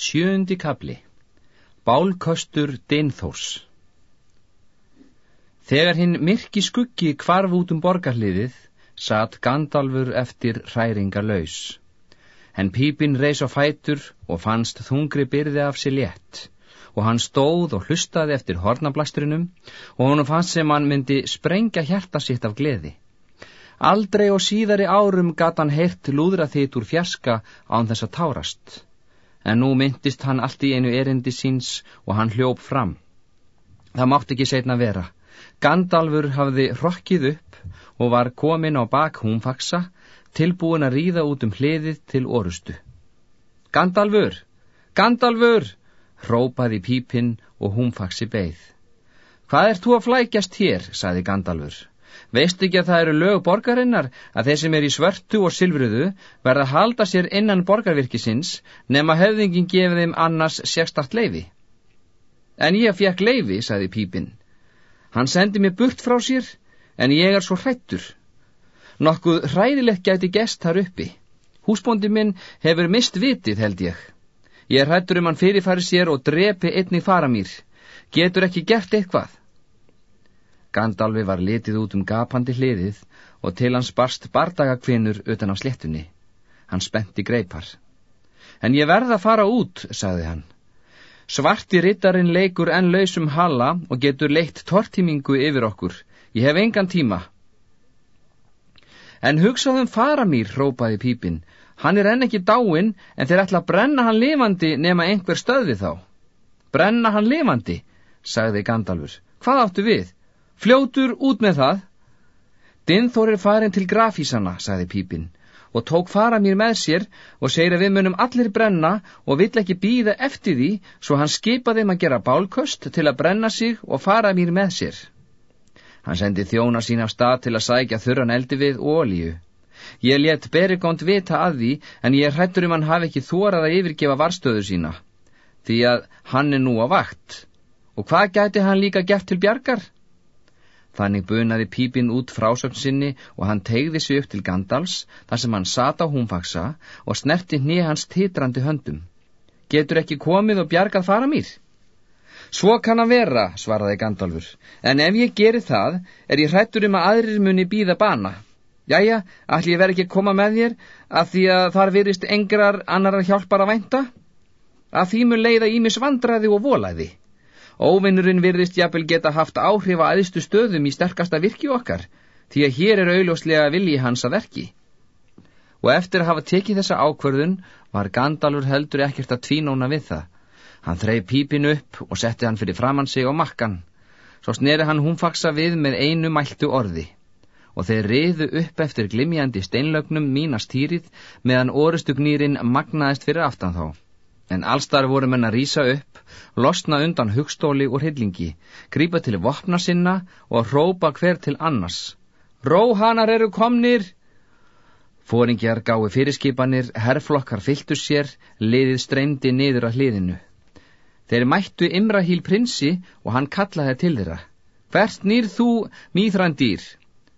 Sjöndi kabli Bálköstur Dinþórs Þegar hinn myrki skuggi kvarf út um borgarliðið, satt Gandalfur eftir hræringa laus. En pípin reys á fætur og fannst þungri byrði af sér létt, og hann stóð og hlustaði eftir hornablastrinum, og hann fannst sem hann myndi sprengja hjarta sitt af gleði. Aldrei og síðari árum gata hann heyrt lúðra þitt úr fjaska án þess að tárast en nú myndist hann allt í einu erindi síns og hann hljóp fram. Það mátt ekki setna vera. Gandalfur hafði rokkið upp og var komin á bak húnfaksa, tilbúin að ríða út um hliðið til orustu. Gandalfur! Gandalfur! Rópaði pípinn og húnfaksi beigð. Hvað ert þú að flækjast hér, saði Gandalfur. Veistu ekki að það eru lög borgarinnar að þeir sem er í svörtu og silfruðu verða að halda sér innan borgarvirkisins nema höfðingin gefið þeim annars sérstart leifi? En ég fekk leifi, sagði Pípinn. Hann sendi mér burt frá sér, en ég er svo hrættur. Nokkuð hræðilegt gæti gest þar uppi. Húsbóndi minn hefur mist vitið, held ég. Ég hrættur um hann fyrirfæri sér og drepi einni fara mér. Getur ekki gert eitthvað. Gandalfi var litið út um gapandi hliðið og til hans barst bardagakvinnur utan á slettunni. Hann spenti greipar. En ég verða að fara út, sagði hann. Svarti rittarin leikur enn lausum halla og getur leitt tortímingu yfir okkur. Ég hef engan tíma. En hugsaðum fara mér, rópaði pípinn. Hann er enn ekki dáin, en þeir ætla að brenna hann lifandi nema einhver stöði þá. Brenna hann lifandi, sagði Gandalfur. Hvað áttu við? Fljótur út með það. Dinþór er farin til grafísana, sagði Pípinn, og tók fara mér með sér og segir að við munum allir brenna og vill ekki býða eftir því, svo hann skipa þeim að gera bálköst til að brenna sig og fara mér með sér. Hann sendi þjóna sín af stað til að sækja þurran eldi við og olíu. Ég let Berigond vita að því, en ég hrættur um hann hafi ekki þórað að yfirgefa varstöðu sína, því að hann er nú á vakt. Og hvað gæti hann líka gert til bjargar? Þannig bunaði pípinn út frásögn sinni og hann tegði sig upp til Gandals þar sem hann sata á húnfaksa og snerti hnið hans titrandi höndum. Getur ekki komið og bjargað fara mér? Svo kann að vera, svaraði Gandalfur, en ef ég geri það, er ég hrættur um að aðrir muni býða bana. Jæja, ætli ég verð ekki að koma með þér, að því að þar virist engrar annar að hjálpar að vænta? Að því mun leiða ímis vandraði og volaði. Óvinnurinn virðist jafnvel geta haft áhrif að aðstu stöðum í sterkasta virki okkar, því að hér er augljóslega vilji hans að verki. Og eftir að hafa tekið þessa ákverðun var Gandalfur heldur ekkert að tvínóna við það. Hann þreif pípin upp og setti hann fyrir framann sig á makkan. Svo sneri hann húnfaksa við með einu mæltu orði. Og þeir riðu upp eftir glimjandi steinlögnum mínastýrið meðan orustugnýrin magnaðist fyrir aftan þá. En allstar voru menn að rýsa upp, losna undan hugstóli og hryllingi, grípa til vopna sinna og hrópa hver til annars. Róhanar eru komnir! Fóringjar gái fyrirskipanir, herrflokkar fylltu sér, liðið streymdi niður að hliðinu. Þeir mættu Imrahíl prinsi og hann kallaði til þeirra. Hvert nýr þú, mýþrandýr?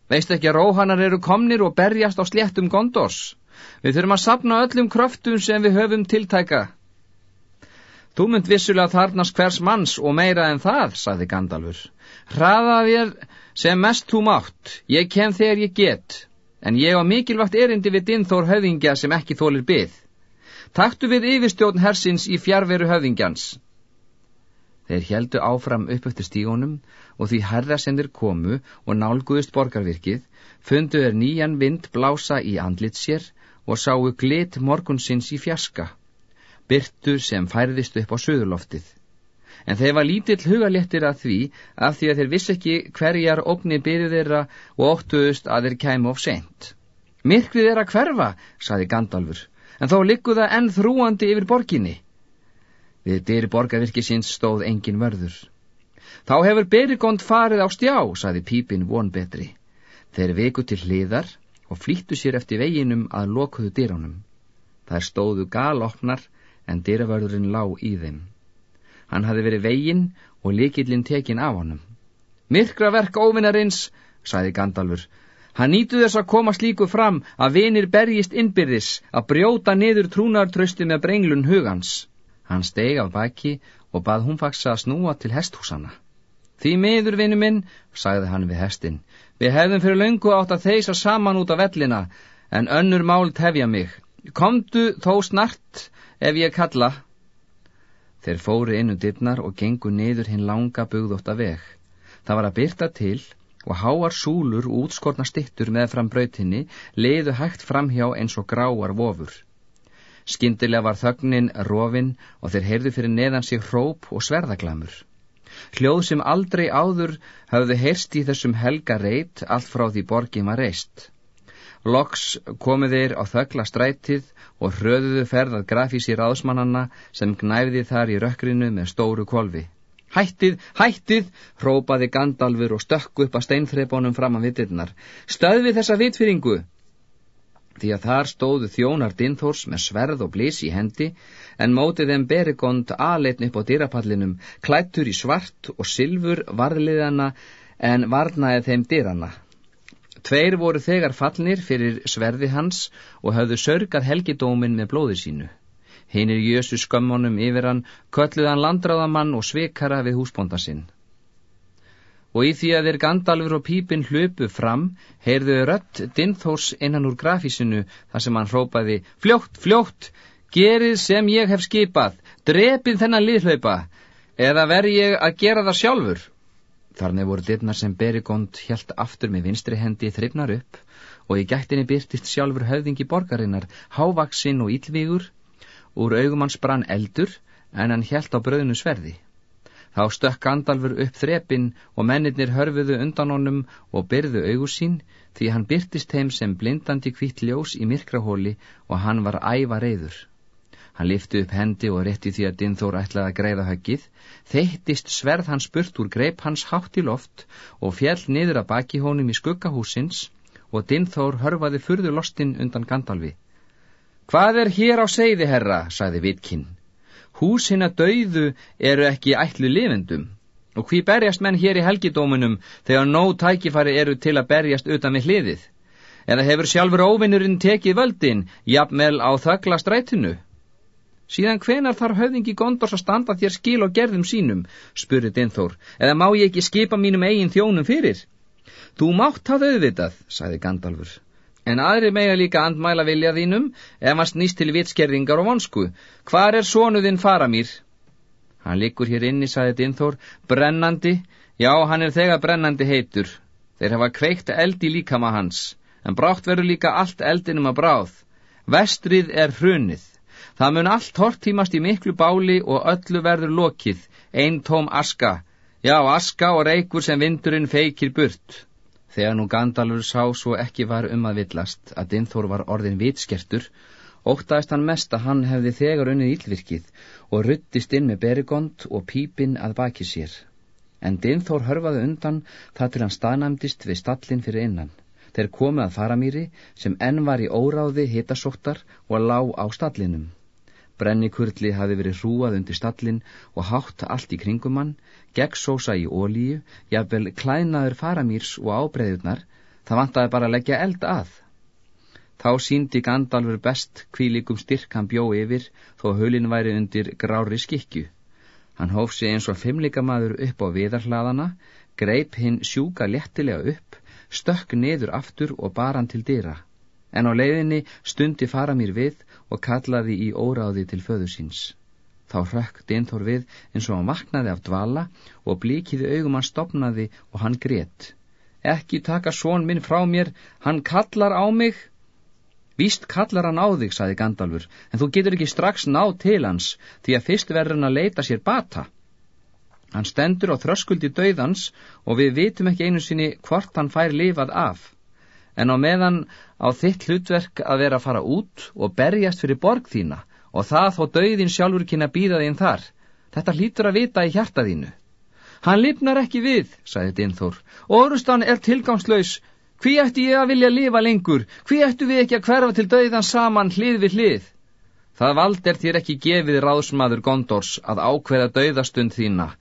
Veist ekki að róhanar eru komnir og berjast á sléttum gondos? Við þurfum að sapna öllum kröftum sem við höfum tiltæka. Þú mynd vissulega þarnast hvers manns og meira en það, saði Gandalfur. Hraða þér sem mest þú mátt, ég kem þegar ég get, en ég á mikilvægt erindi við dinnþór höfðingja sem ekki þólir byð. Taktu við yfirstjórn hersins í fjárveru höfðingjans. Þeir heldu áfram upp eftir stígunum og því herra sem þeir komu og nálguðust borgarvirkið, fundu þeir nýjan vind blása í andlit sér og sáu glit morgunsins í fjarska byrtu sem færðist upp á söðurloftið. En þeir var lítill hugaléttir að því af því að þeir vissi ekki hverjar ógni byrju þeirra og óttuðust að þeir kæmu of sent. Myrkrið er að hverfa, saði Gandalfur, en þó likkuða enn þrúandi yfir borginni. Við dyri borgarvirki sinns stóð engin vörður. Þá hefur Berigond farið á stjá, saði Pípin von betri. Þeir veku til hliðar og flýttu sér eftir veginum að lokuðu dyránum. Það stóðu galopnar en dyravörðurinn lá í þeim. Hann hafi verið veginn og likillin tekin af honum. Myrkraverk óvinnarins, sæði Gandalfur, hann nýtu þess að koma slíku fram að vinir berjist innbyrðis að brjóta niður trúnartrösti með brenglun hugans. Hann steig af baki og bað hún faksa að snúa til hesthúsana. Því miður, vinnu minn, sagði hann við hestin, við hefðum fyrir löngu átt að þeisa saman út af vellina, en önnur mál tefja mig. Komdu þó snart ef ég kalla. Þeir fóru inn um dittnar og gengu niður hinn langa bugðótta veg. Það var að byrta til og háar súlur útskorna stittur með fram brautinni leiðu hægt framhjá eins og gráar vofur. Skindilega var þögnin rofin og þeir heyrðu fyrir neðan sig hróp og sverðaglamur. Hljóð sem aldrei áður hafðu heyrst í þessum helga reit allt frá því borgið maður reist. Loks komið þeir á þögla strætið og hröðuðu ferðað grafísi ráðsmannanna sem gnæfði þar í rökkrinu með stóru kolvi. Hættið, hættið, hrópaði Gandalfur og stökku upp að steinþreipunum fram að vittirnar. Stöðvi þessa vitfyringu! Því að þar stóðu þjónar Dinþórs með sverð og blís í hendi, en mótið þeim berigond aðleitn upp á dýrapallinum, klættur í svart og sylfur varðliðana en varnaði þeim dýrana. Tveir voru þegar fallnir fyrir sverði hans og hafðu sörgað helgidómin með blóði sínu. Hinnir jösu skömmunum yfir hann, kölluðan landráðamann og svikara við húsbónda sinn. Og í því að þeir Gandalfur og Pípin hlupu fram, heyrðu rött Dinþórs innan úr grafísinu þar sem hann hrópaði Fljótt, fljótt, gerið sem ég hef skipað, drepið þennan liðhlaupa, eða verð ég að gera það sjálfur. Þarna voru dyrnar sem Berigond helt aftur með vinstri hendi þrifnar upp og í gættinni byrtist sjálfur höfðingi borgarinnar, hávaksinn og ílvígur, úr augumanns brann eldur en hann helt á bröðinu sverði. Þá stökk Gandalfur upp þrepin og mennirnir hörfuðu undan honum og byrðu augusín því hann byrtist heim sem blindandi kvitt ljós í myrkrahóli og hann var æva reyður. Hann lifti upp hendi og rétti því að Dinþór ætlaði að greiða höggið, þeittist sverð hans burt úr greip hans hátt í loft og fjell niður að baki honum í skuggahúsins og Dinþór hörfaði furðu lostinn undan Gandalfi. Hvað er hér á segði, herra, sagði Vitkinn. Húsina dauðu eru ekki ætlu lifendum og hví berjast menn hér í helgidómunum þegar nóg tækifari eru til að berjast utan við hliðið? Eða hefur sjálfur óvinnurinn tekið völdin, jafnvel á þögla strætinu? Síðan hvenar þarf höfðingi Gondors að standa þér skil og gerðum sínum, spurði Dinþór, eða má ég ekki skipa mínum eigin þjónum fyrir? Þú mátt það auðvitað, sagði Gandalfur, en aðri mega líka andmæla vilja þínum ef hann snýst til vitskerðingar og vonsku. Hvar er sonuðinn Faramír? Hann likur hér inni, sagði Dinþór, brennandi, já, hann er þegar brennandi heitur. Þeir hafa kveikt eld í líkama hans, en brátt verður líka allt eldinum að bráð. Vestrið er hrunið. Það mun allt hortímast í miklu báli og öllu verður lokið, einn tóm aska, já aska og reykur sem vindurinn feikir burt. Þegar nú Gandalfur sá svo ekki var um að villast að Dinþór var orðin vitskertur, óttaðist hann mest að hann hefði þegar unnið ílvirkið og ruttist inn með berigond og pípinn að baki sér. En Dinþór hörfaði undan þar til hann staðnæmdist við stallin fyrir innan. Þeir komið að faramýri sem enn var í óráði hitasóttar og lá á stallinum. Brennikurli hafi verið hrúað undir stallin og hátt allt í kringum hann, gegnsósa í ólíu, jafnvel klænaður faramýrs og ábreyðurnar, það vantaði bara að leggja eld að. Þá síndi Gandalfur best kvílikum styrk hann bjó yfir þó hulin væri undir grári skikju. Hann hóf sig eins og fimmleikamaður upp á viðarhlaðana, greip hinn sjúka léttilega upp, stökk niður aftur og bar hann til dýra. En á leiðinni stundi faramýr við og kallaði í óráði til föðu síns. Þá hrökk Dinþór við eins og hann vaknaði af dvala og blíkiði augum hann stopnaði og hann grétt. Ekki taka són minn frá mér, hann kallar á mig. Víst kallar hann á þig, saði Gandalfur, en þú getur ekki strax ná til hans, því að fyrst verður hann að leita sér bata. Hann stendur á þröskuldi döiðans og við vitum ekki einu sinni hvort hann fær lifað af en á meðan á þitt hlutverk að vera að fara út og berjast fyrir borg þína og það þó döiðin sjálfur kynna býða þín þar. Þetta hlýtur að vita í hjarta þínu. Hann lifnar ekki við, sagði Dinþór. Orustan er tilgangslaus. Hví ættu ég að vilja lifa lengur? Hví ættu við ekki að hverfa til döiðan saman hlið við hlið? Það vald er þér ekki gefið ráðsmaður Gondors að ákveða döiðastund þína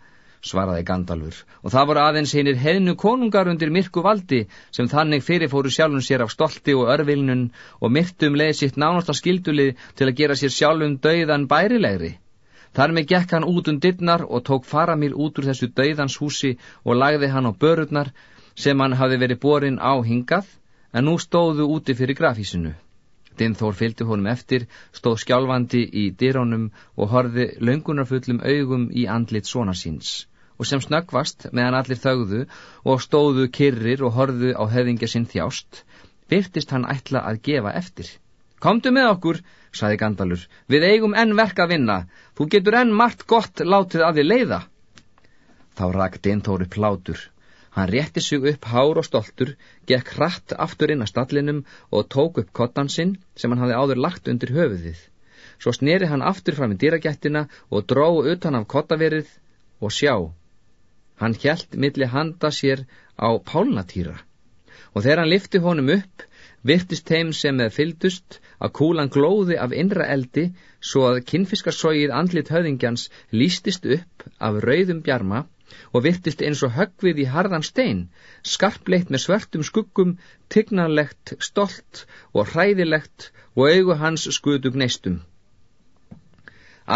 svaraði Gandalfur, og það voru aðeins hinnir hefnu konungar undir myrku valdi sem þannig fyrirfóru sjálfum sér af stolti og örvilnun og myrtum leið sitt nánasta skildulið til að gera sér sjálfum dauðan bærilegri. Þar með gekk hann út um dittnar og tók Faramír út úr þessu dauðans húsi og lagði hann á börurnar sem hann hafi verið borin á hingað, en nú stóðu úti fyrir grafísinu. Dinþór fylgdi honum eftir, stóð skjálfandi í dyrónum og horfi laungunarfullum augum í andlit svona síns. Og sem snöggvast, meðan allir þögðu og stóðu kyrrir og horðu á höfingja sinn þjást, byrtist hann ætla að gefa eftir. Komdu með okkur, saði Gandalur, við eigum enn verk að vinna, þú getur enn margt gott látið að þið leiða. Þá rak Dinþór upp hlátur. Hann rétti sig upp hár og stoltur, gekk hratt aftur inn að stallinum og tók upp kottan sinn sem hann hafði áður lagt undir höfuðið. Svo sneri hann aftur fram í dýragættina og dró utan af kottaverið og sjá. Hann hjælt milli handa sér á pálnatýra og þegar hann lifti honum upp virtist þeim sem með fyldust að kúlan glóði af innra eldi svo að kinnfiskarsóið andlit höfðingjans lístist upp af rauðum bjarma og virtist eins og höggvið í harðan stein, skarpleitt með svörtum skuggum, tignanlegt, stolt og hræðilegt og augu hans skuðu gneistum.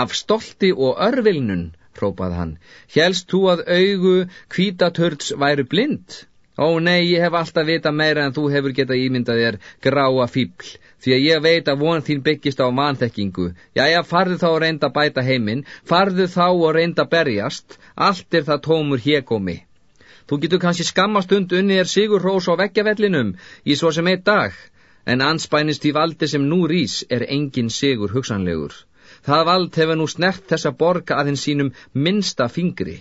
Af stolti og örvilnun, hrópað hann, helst þú að augu kvítatörds væru blind? Ó nei, ég hef alltaf vita meira en þú hefur getað ímyndað þér gráa fíbl, því að ég veit að von þín byggist á manþekkingu. Jæja, farðu þá og reynda bæta heiminn, farðu þá og reynda berjast, allt er það tómur hégómi. Þú getur kannski skammast und unni er sigur rós á veggjavellinum í svo sem eitt dag, en anspænist í valdi sem nú rís er engin sigur hugsanlegur. Það vald hefur nú snert þessa borga að hinn sínum minsta fingri.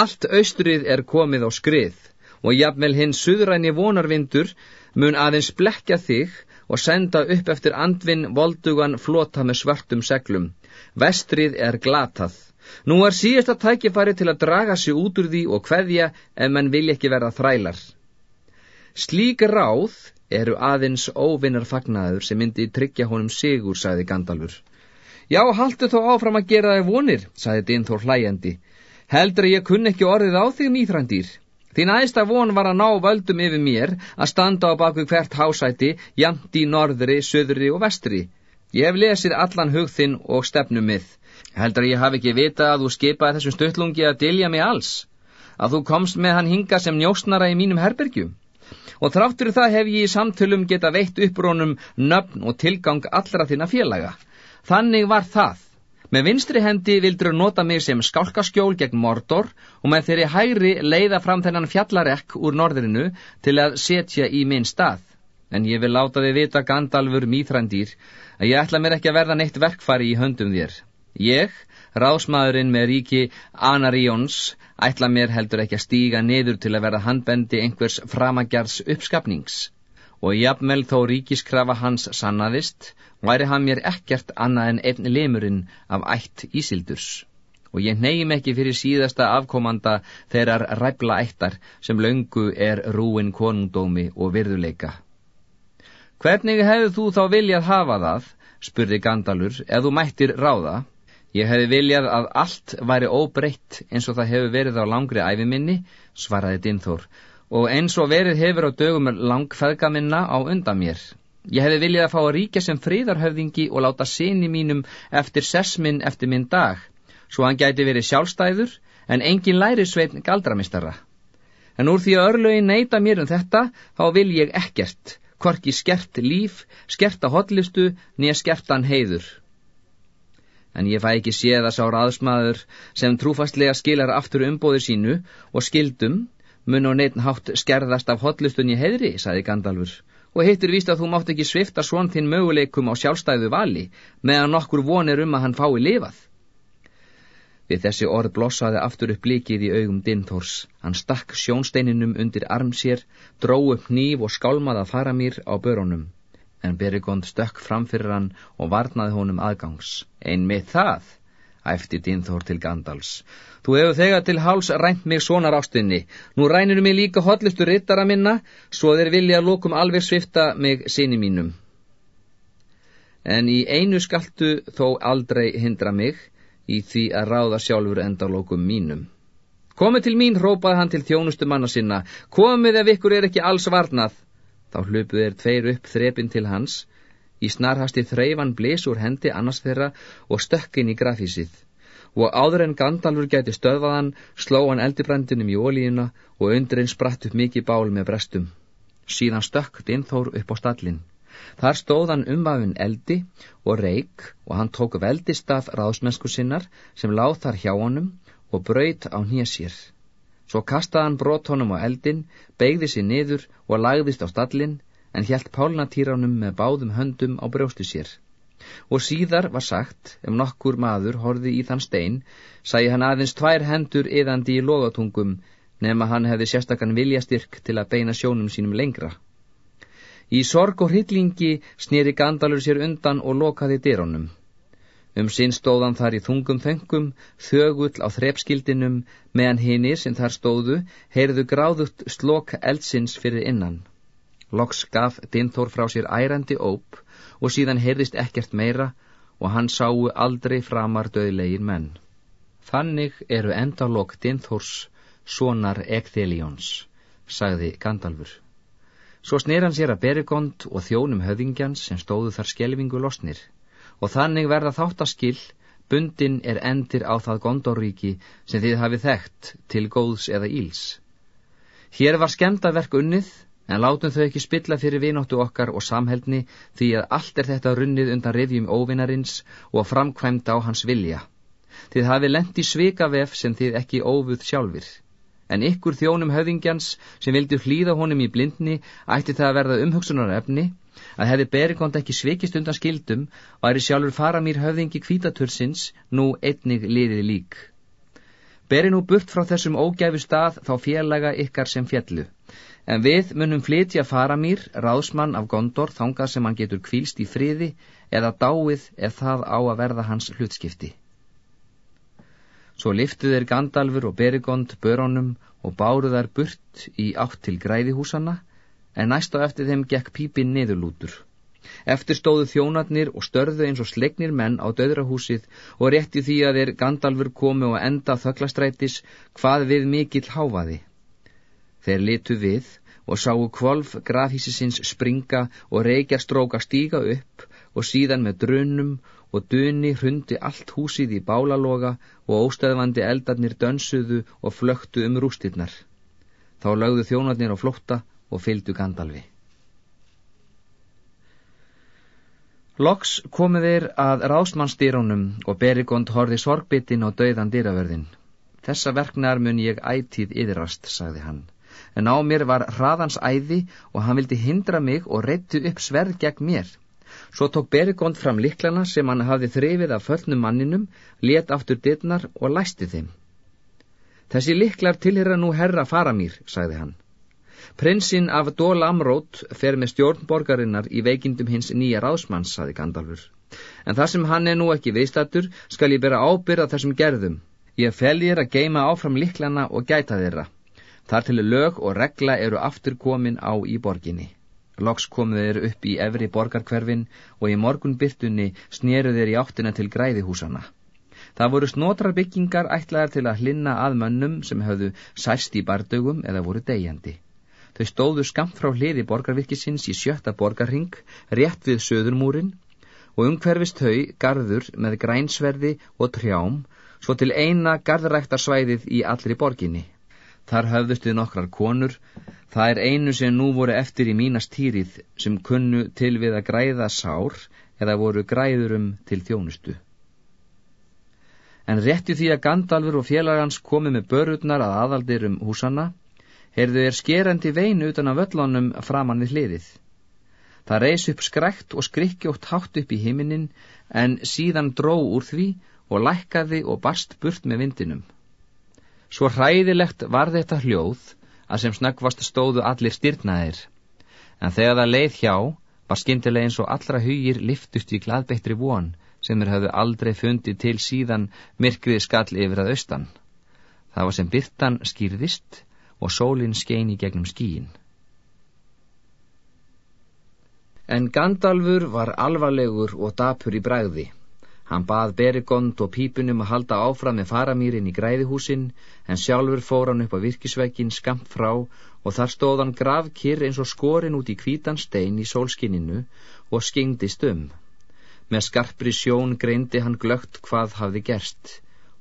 Allt austrið er komið á skrið og jafnvel hinn suðræni vonarvindur mun aðeins blekja þig og senda upp eftir andvin voldugan flota með svartum seglum. Vestrið er glatað. Nú er síðasta tækifæri til að draga sig út úr því og hverja ef mann vilja ekki vera þrælar. Slík ráð eru aðeins óvinnar fagnaður sem myndi tryggja honum sigur, sagði Gandalfur. Já, haldu þó áfram að gera þig vonir, sagði Dinþór hlæjandi. Heldur ég kunn ekki orðið á þig nýþrandýr. Þín aðista von var að ná völdum yfir mér að standa á baku hvert hásæti, jamt í norðri, söðri og vestri. Ég hef lesið allan hug þinn og stefnum mið. Heldur ég hafi ekki vita að þú skipaði þessum stuttlungi að dilja mig alls, að þú komst með hann hinga sem njóstnara í mínum herbergjum. Og þráttur það hef ég í samtölum geta veitt upprónum nöfn og tilgang allra þína félaga. Þannig var það. Með vinstri hendi vildur nota mig sem skálkaskjól gegn Mordor og með þeirri hægri leiða fram þennan fjallarekk úr norðrinu til að setja í minn stað. En ég vil láta þið vita Gandalfur mýþrandýr að ég ætla mér ekki að verða neitt verkfari í höndum þér. Ég, rásmaðurinn með ríki Anaríons, ætla mér heldur ekki að stíga niður til að verða handbendi einhvers framagjars uppskapnings. Og jafnvel þó ríkiskrafa hans sannaðist, væri hann mér ekkert annað en einn limurinn af ætt Ísildurs og ég neyjum ekki fyrir síðasta afkomanda þeirrar ræfla ættar sem löngu er rúin konungdómi og virðuleika. Hvernig hefðu þú þá viljað hafa það, spurði Gandalur, ef þú mættir ráða? Ég hefði viljað að allt væri óbreytt eins og það hefur verið á langri æfiminni, svaraði Dinþór, og eins og verið hefur á dögum langfæðga minna á undan mér. Ég hefði viljað að fá að ríkja sem fríðarhöfðingi og láta sinni mínum eftir sessminn eftir minn dag, svo hann gæti verið sjálfstæður en engin læri sveitn galdramistara. En úr því að örlögin neyta mér um þetta, þá vil ég ekkert, hvorki skert líf, skerta hotlistu, nýja skertan heiður. En ég fæ ekki séð að sá raðsmaður sem trúfastlega skilar aftur umbóðu sínu og skildum, mun og neittn hátt skerðast af hotlistun í heiðri, saði Gandalfur og hittir víst að þú mátt ekki svifta svon þinn möguleikum á sjálfstæðu vali meðan nokkur vonir um að hann fái lifað. Við þessi orð blossaði aftur upp blikið í augum Dinþórs. Hann stakk sjónsteininum undir arm sér, dró upp nýf og skálmaði að fara mér á börunum. En Berigond stökk framfyrir hann og varnaði honum aðgangs. Ein með það, æfti Dinþór til Gandals. Þú hefur þegar til háls rænt mig svonar ástunni. Nú rænir mig líka hotlistu rittara minna, svo þeir vilja lókum alveg svifta mig sinni mínum. En í einu skaltu þó aldrei hindra mig, í því að ráða sjálfur enda lókum mínum. Komið til mín, rópaði hann til þjónustu manna sinna. Komið ef ykkur er ekki alls varnað. Þá hlupuð er tveir upp þrepin til hans, Í snarhasti þreifan blés úr hendi annars þeirra og stökkin í grafísið og áður en Gandalfur gæti stöðvaðan sló hann eldibrandinum í ólíuna og undurinn spratt upp mikið bál með brestum. Síðan stökk Dinþór upp á stallin. Þar stóð hann umvafin eldi og reik og hann tók veldistaf ráðsmennsku sinnar sem láð þar hjá honum og braut á nýjasýr. Svo kastaði hann brot honum á eldin, beigði sér niður og lagðist á stallin en hjælt pálnatýránum með báðum höndum á brjóstu sér. Og síðar var sagt, ef nokkur maður horfi í þann stein, sæði hann aðeins tvær hendur yðandi í logatungum nema hann hefði sérstakann viljastyrk til að beina sjónum sínum lengra. Í sorg og hryllingi snýri Gandalur sér undan og lokaði dyrónum. Um sinn stóðan þar í þungum þöngum, þögull á þrepskildinum, meðan hinnir sem þar stóðu heyrðu gráðugt slok eldsins fyrir innan. Loks gaf Dinþór frá sér ærandi óp og síðan heyrðist ekkert meira og hann sáu aldrei framar döðlegin menn. Þannig eru endalok Dinþórs sonar Ekþelíons, sagði Gandalfur. Svo snir hann sér að berigond og þjónum höfðingjans sem stóðu þar skelvingu losnir og þannig verða þáttaskill, bundin er endir á það gondorríki sem þið hafið þekkt til góðs eða íls. Hér var skemdaverk unnið, en látum þau ekki spilla fyrir vinóttu okkar og samheldni því að allt er þetta runnið undan revjum óvinarins og framkvæmda á hans vilja. Þið hafið lendi svikavef sem þið ekki óvuð sjálfur en ykkur þjónum höfðingjans sem vildi hlýða honum í blindni ætti það að verða umhugsunar efni að hefði Berikond ekki svikist undan skildum væri sjálfur fara mér höfðingi kvítatursins nú einnig liðið lík. Beri nú burt frá þessum ógæfu stað þá félaga ykkar sem fjallu, en við munum flytja fara mér, ráðsmann af Gondor, þangað sem hann getur kvílst í friði eða dáið ef það á að verða hans hlutskipti. Svo liftu þeir Gandalfur og Berigond börónum og báru þær burt í átt til græðihúsanna, en næst á eftir þeim gekk pípin niðurlútur. Eftir stóðu þjónarnir og störðu eins og slegnir menn á döðrahúsið og rétti því að þeir Gandalfur komi og enda þöglastrætis hvað við mikill háfaði. Þeir litu við og sáu kvolf grafhísisins springa og reykjar stróka stíga upp og síðan með drunum og duni hrundi allt húsið í bálaloga og óstæðvandi eldarnir dönsuðu og flöktu um rústirnar. Þá lögðu þjónarnir á flótta og fylgdu Gandalfi. Loks komu þeir að rásmannstýrónum og Berigond horfi sorgbyttin á dauðan dýraverðin. Þessa verknar mun ég ætið yðrast, sagði hann. En á mér var hraðans æði og hann vildi hindra mig og reyttu upp sverð gegn mér. Svo tók Berigond fram liklana sem hann hafði þrefið af föllnum manninum, let aftur dittnar og læsti þeim. Þessi liklar tilhera nú herra Faramír, sagði hann. Prinsinn af Dól Amrót fer með stjórnborgarinnar í veikindum hins nýja ráðsmanns, sagði Gandalfur. En þar sem hann er nú ekki viðstatur, skal ég bera ábyrða þessum gerðum. Ég fel ég að geima áfram liklana og gæta þeirra. Þar til lög og regla eru aftur komin á í borginni. Loks komu þeir upp í efri borgarkverfin og í morgunbyrtunni sneru þeir í áttina til græðihúsana. Það voru snotrar byggingar ætlaðar til að hlinna að mönnum sem höfðu sæst í bardögum eða voru degjandi. Þau stóðu skamt frá hliði borgarvirkisins í sjötta borgarring, rétt við söðurmúrin og umhverfist þau garður með grænsverði og trjám svo til eina garðræktarsvæðið í allri borginni. Þar höfðustu nokkrar konur Það er einu sem nú voru eftir í mínast týrið sem kunnu til við að græða sár eða voru græðurum til þjónustu. En rétti því að Gandalfur og félagans komi með börurnar að aðaldirum húsanna, heyrðu er skerandi vein utan af völlunum framann við hliðið. Það reys upp skrækt og skrikkjótt hátt upp í himinin en síðan dró úr því og lækkaði og barst burt með vindinum. Svo hræðilegt var þetta hljóð að sem snöggvast stóðu allir styrnaðir. En þegar það leið hjá, var skindileg eins og allra hugir liftust í gladbeittri von, sem þeir hafðu aldrei fundið til síðan myrkriði skall yfir að austan. Það var sem byrtan skýrðist og sólinn skein í gegnum skíin. En Gandalfur var alvarlegur og dapur í bræði. Hann bað Berigond og pípunum að halda áfram með faramýrin í græðihúsin, en sjálfur fór hann upp á virkisvegin skamt frá og þar stóð hann gravkir eins og skorin út í kvítan stein í sólskinninu og skingdist um. Með skarpri sjón greindi hann glögt hvað hafði gerst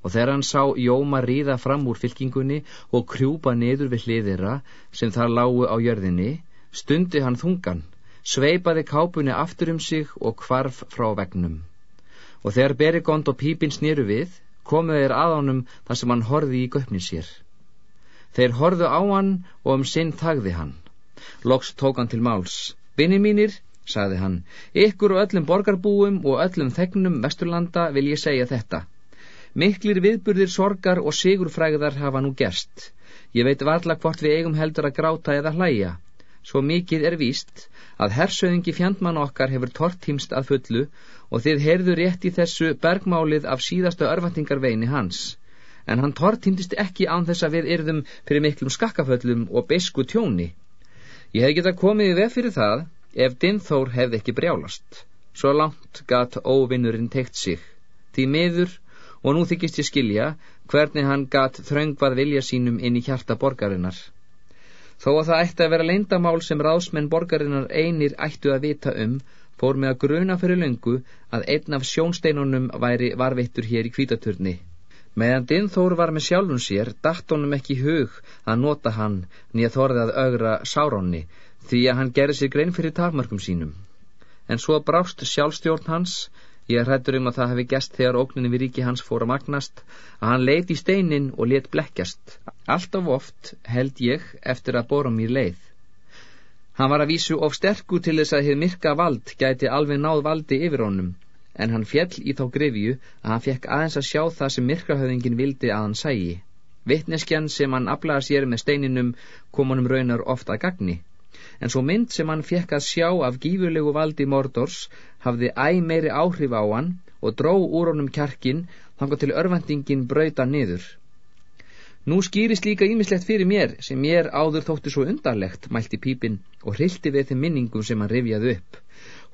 og þegar hann sá Jóma ríða fram úr fylkingunni og krjúpa niður við hliðira sem þar lágu á jörðinni, stundi hann þungan, sveipaði kápunni aftur um sig og kvarf frá vegnum. Og þegar Berigond og Pípin snýru við, komuð þeir að honum þar sem hann horði í göpnin sér. Þeir horðu á hann og um sinn þagði hann. Loks tók hann til máls. Vinni mínir, sagði hann, ykkur og öllum borgarbúum og öllum þegnum Vesturlanda vil ég segja þetta. Miklir viðburðir sorgar og sigurfrægðar hafa nú gerst. Ég veit varla hvort við eigum heldur að gráta eða hlæja. Svo mikið er víst að hersöðingi fjandmann okkar hefur tortímst að fullu og þið heyrðu rétt í þessu bergmálið af síðastu örfantingarveini hans. En hann tortímtist ekki án þess að við yrðum fyrir miklum skakkaföllum og besku tjóni. Ég hef getað komið í vef fyrir það ef Dinþór hefði ekki brjálast. Svo langt gatt óvinnurinn teikt sig. Því miður og nú þykist ég skilja hvernig hann gatt þröngvað vilja sínum inn í hjarta borgarinnar. Þó að það ætti að vera leindamál sem ráðsmenn borgarinnar einir ættu að vita um, fór með að gruna fyrir löngu að einn af sjónsteinunum væri varveittur hér í kvítaturni. Meðan Dinþór var með sjálfum sér, dætt honum ekki hug að nota hann nýja þorðið að augra sárónni, því að hann gerði sér grein fyrir takmörkum sínum. En svo brást sjálfstjórn hans Ég hrættur um að það hefði gæst þegar ókninni við ríki hans fór að magnast, að hann leiti í steinin og let blekkjast. Alltaf oft held ég eftir að bóra mér leið. Hann var að vísu of sterku til þess að hefð myrka vald gæti alveg náð valdi yfir honum, en hann fjell í þá grefju að hann fekk aðeins að sjá það sem myrkrahöfingin vildi að hann sægi. Vittneskjan sem hann aflaði sér með steininum kom honum raunar ofta að gagni en svo mynd sem hann fekk að sjá af gífurlegu valdi Mordors hafði æg meiri áhrif á hann og dró úr honum kjarkin þangað til örvendingin brauta niður. Nú skýrist líka ímislegt fyrir mér sem mér áður þóttu svo undarlegt, mælti pípin og hrilti við þeim minningum sem hann rifjaði upp.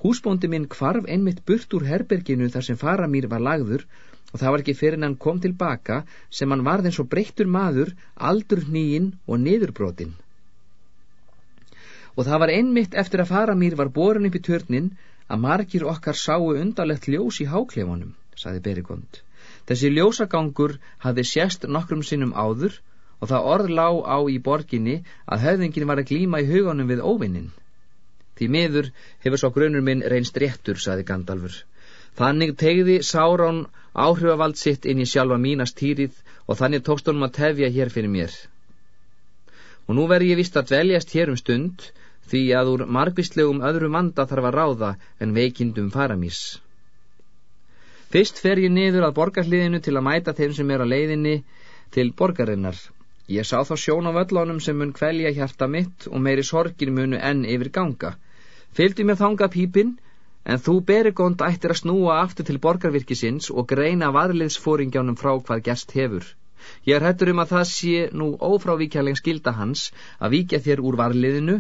Húsbóndi minn kvarf einmitt burt úr herberginu þar sem fara mér var lagður og það var ekki fyrir en hann kom tilbaka sem hann varð eins og breyttur maður, aldur nýinn og niðurbrotin og það var einmitt eftir að fara mér var borin upp í törnin að margir okkar sáu undarlegt ljós í háklefanum, saði Berikond. Þessi ljósagangur hafði sérst nokkrum sinnum áður og það orð lá á í borginni að höfðingin var að glíma í huganum við óvinnin. Því miður hefur svo grunur minn reynst réttur, saði Gandalfur. Þannig tegði Sáron áhrifavald sitt inn í sjálfa mínast týrið og þannig tókst honum að tefja hér fyrir mér. Og nú verð ég vist að dveljast hér um stund því að úr margvistlegum öðrum vanda þarf að ráða en veikindum faramís. Fyrst fer ég niður að borgarliðinu til að mæta þeim sem er á leiðinni til borgarinnar. Ég sá þá sjón á völlunum sem mun kvelja hjarta mitt og meiri sorgin munu enn yfir ganga. Fylgdi mér þanga pípin, en þú berigond ættir að snúa aftur til borgarvirkisins og greina varliðsfóringjánum frá hvað gerst hefur. Ég er hættur um að það sé nú ófrávíkjæling skilda hans að víkja þér úr varliðinu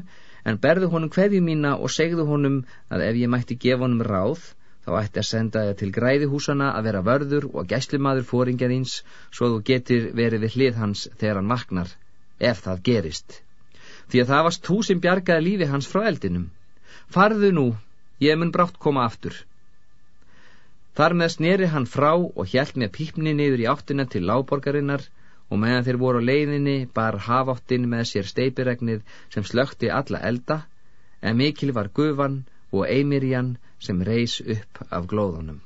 en berðu honum hverju mína og segðu honum að ef ég mætti gefa honum ráð, þá ætti að senda þig til græðihúsana að vera vörður og gæslumadur fóringarins svo þú getur verið við hlið hans þegar hann vaknar, ef það gerist. Því að það varst þú sem bjargaði lífi hans frá eldinum. Farðu nú, ég mun brátt koma aftur. Þar með sneri hann frá og hjælt með pípni niður í áttina til láborgarinnar og meðan þeir voru á leiðinni bar hafáttin með sér steipiregnið sem slökti alla elda, en mikil var gufan og eimirjan sem reys upp af glóðunum.